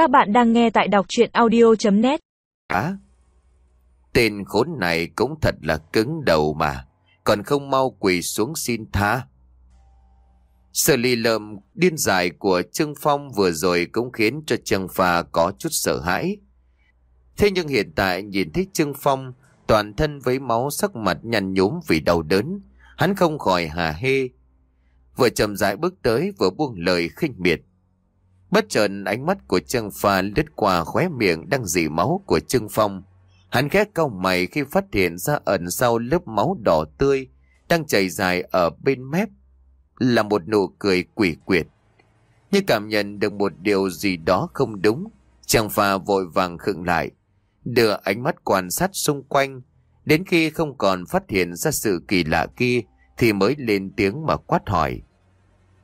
Các bạn đang nghe tại đọc chuyện audio.net Á, tên khốn này cũng thật là cứng đầu mà, còn không mau quỳ xuống xin tha. Sự lì lợm điên dại của Trương Phong vừa rồi cũng khiến cho Trương phà có chút sợ hãi. Thế nhưng hiện tại nhìn thấy Trương Phong toàn thân với máu sắc mặt nhăn nhúm vì đau đớn, hắn không khỏi hà hê. Vừa chậm rãi bước tới vừa buông lời khinh miệt. Bất chợt ánh mắt của Trương Pha lướt qua khóe miệng đang dì máu của Trương Phong. Hắn khẽ cau mày khi phát hiện ra ẩn sau lớp máu đỏ tươi đang chảy dài ở bên mép là một nụ cười quỷ quyệt. Như cảm nhận được một điều gì đó không đúng, Trương Pha vội vàng khựng lại, đưa ánh mắt quan sát xung quanh, đến khi không còn phát hiện ra sự kỳ lạ kia thì mới lên tiếng mà quát hỏi.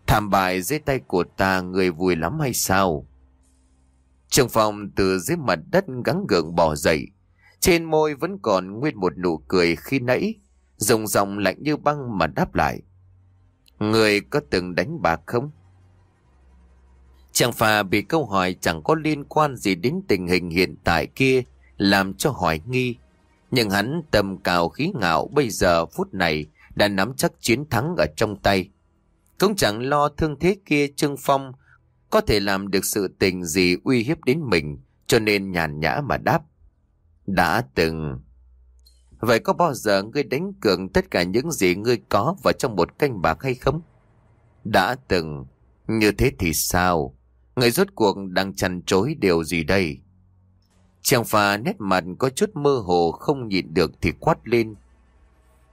Thảm bại dưới tay của ta, người vui lắm hay sao? Trường phòng từ dưới mặt đất gắng gượng bò dậy. Trên môi vẫn còn nguyên một nụ cười khi nãy. Dùng dòng lạnh như băng mà đáp lại. Người có từng đánh bạc không? Chàng phà bị câu hỏi chẳng có liên quan gì đến tình hình hiện tại kia, làm cho hỏi nghi. Nhưng hắn tầm cào khí ngạo bây giờ phút này đã nắm chắc chiến thắng ở trong tay. Cũng chẳng lo thương thế kia Trương Phong có thể làm được sự tình gì uy hiếp đến mình, cho nên nhàn nhã mà đáp. Đã từng. Vậy có bao giờ ngươi đánh cược tất cả những gì ngươi có vào trong một canh bạc hay không? Đã từng. Như thế thì sao? Người rốt cuộc đang chăn chối điều gì đây? Chàng phà nét mặt có chút mơ hồ không nhịn được thì quát lên.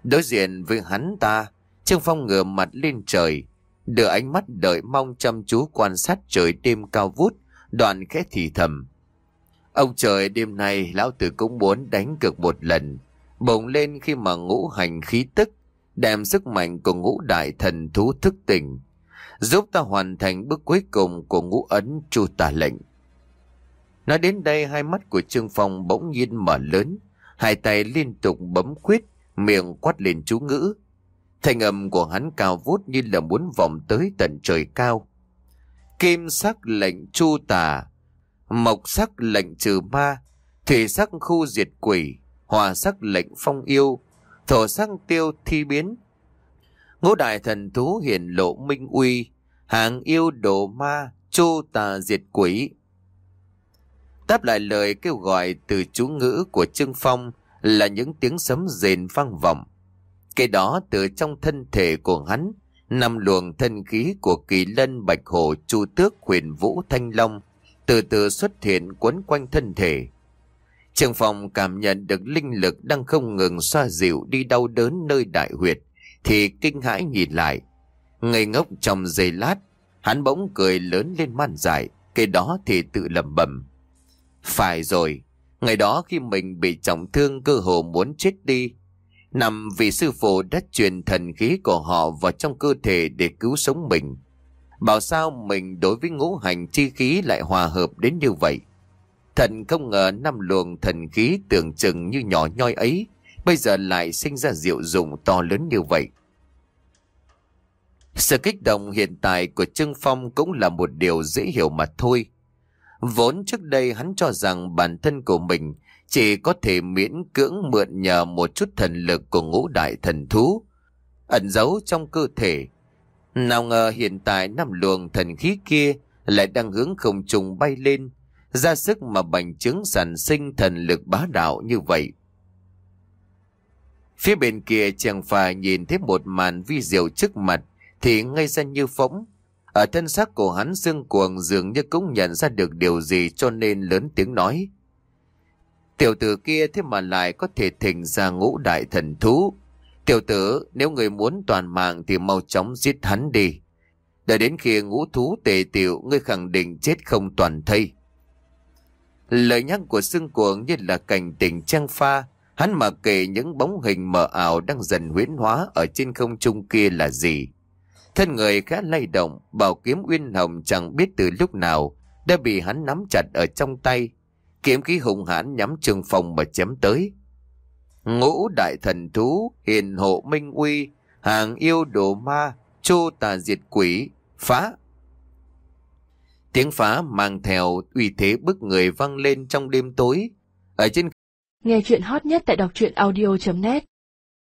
Đối diện với hắn ta, Trương Phong ngửa mặt lên trời, đưa ánh mắt đợi mong chăm chú quan sát trời đêm cao vút, đoạn khẽ thì thầm. Ông trời đêm nay lão tử cũng muốn đánh cược một lần, bồng lên khi mà ngũ hành khí tức, đem sức mạnh của ngũ đại thần thú thức tỉnh, giúp ta hoàn thành bước cuối cùng của ngũ ấn chu tà lệnh. Nói đến đây hai mắt của Trương Phong bỗng nhiên mở lớn, hai tay liên tục bấm quyết, miệng quát lên chú ngữ. Thanh âm của hắn cao vút như là muốn vòng tới tận trời cao. Kim sắc lệnh chu tà, mộc sắc lệnh trừ ma, thủy sắc khu diệt quỷ, hòa sắc lệnh phong yêu, thổ sắc tiêu thi biến. Ngũ đại thần thú hiển lộ minh uy, hàng yêu độ ma, chu tà diệt quỷ. Đáp lại lời kêu gọi từ chú ngữ của Trương Phong là những tiếng sấm rền vang vọng. Cái đó từ trong thân thể của hắn, năm luồng thân khí của kỳ lân bạch hổ chu tước huyền vũ thanh long từ từ xuất hiện quấn quanh thân thể. Trường phòng cảm nhận được linh lực đang không ngừng xoa dịu đi đau đớn nơi đại huyệt, thì kinh hãi nhìn lại. Ngây ngốc trong giây lát, hắn bỗng cười lớn lên man dại, cái đó thì tự lẩm bẩm Phải rồi, ngày đó khi mình bị trọng thương cơ hồ muốn chết đi, nằm vì sư phụ đã truyền thần khí của họ vào trong cơ thể để cứu sống mình. Bảo sao mình đối với ngũ hành chi khí lại hòa hợp đến như vậy. Thần không ngờ năm luồng thần khí tưởng chừng như nhỏ nhoi ấy, bây giờ lại sinh ra diệu dụng to lớn như vậy. Sự kích động hiện tại của Trương Phong cũng là một điều dễ hiểu mà thôi. Vốn trước đây hắn cho rằng bản thân của mình chỉ có thể miễn cưỡng mượn nhờ một chút thần lực của ngũ đại thần thú, ẩn giấu trong cơ thể. Nào ngờ hiện tại năm luồng thần khí kia lại đang hướng không trùng bay lên, ra sức mà bành trướng sản sinh thần lực bá đạo như vậy. Phía bên kia chàng phải nhìn thấy một màn vi diệu trước mặt thì ngay ra như phóng. Ở thân xác của hắn dương cuồng dường như cũng nhận ra được điều gì cho nên lớn tiếng nói. Tiểu tử kia thế mà lại có thể thỉnh ra ngũ đại thần thú. Tiểu tử, nếu người muốn toàn mạng thì mau chóng giết hắn đi. Đợi đến khi ngũ thú tề tiểu, ngươi khẳng định chết không toàn thây. Lời nhắc của xương cuồng như là cảnh tỉnh trang pha, hắn mà kể những bóng hình mờ ảo đang dần huyễn hóa ở trên không trung kia là gì. Thân người khá lay động, bảo kiếm uyên hồng chẳng biết từ lúc nào đã bị hắn nắm chặt ở trong tay. Kiếm khí hùng hãn nhắm trường phòng mà chém tới. Ngũ đại thần thú, hiền hộ minh uy, hàng yêu đồ ma, chô tà diệt quỷ, phá. Tiếng phá mang theo uy thế bức người vang lên trong đêm tối. Ở trên Nghe chuyện hot nhất tại đọc truyện audio.net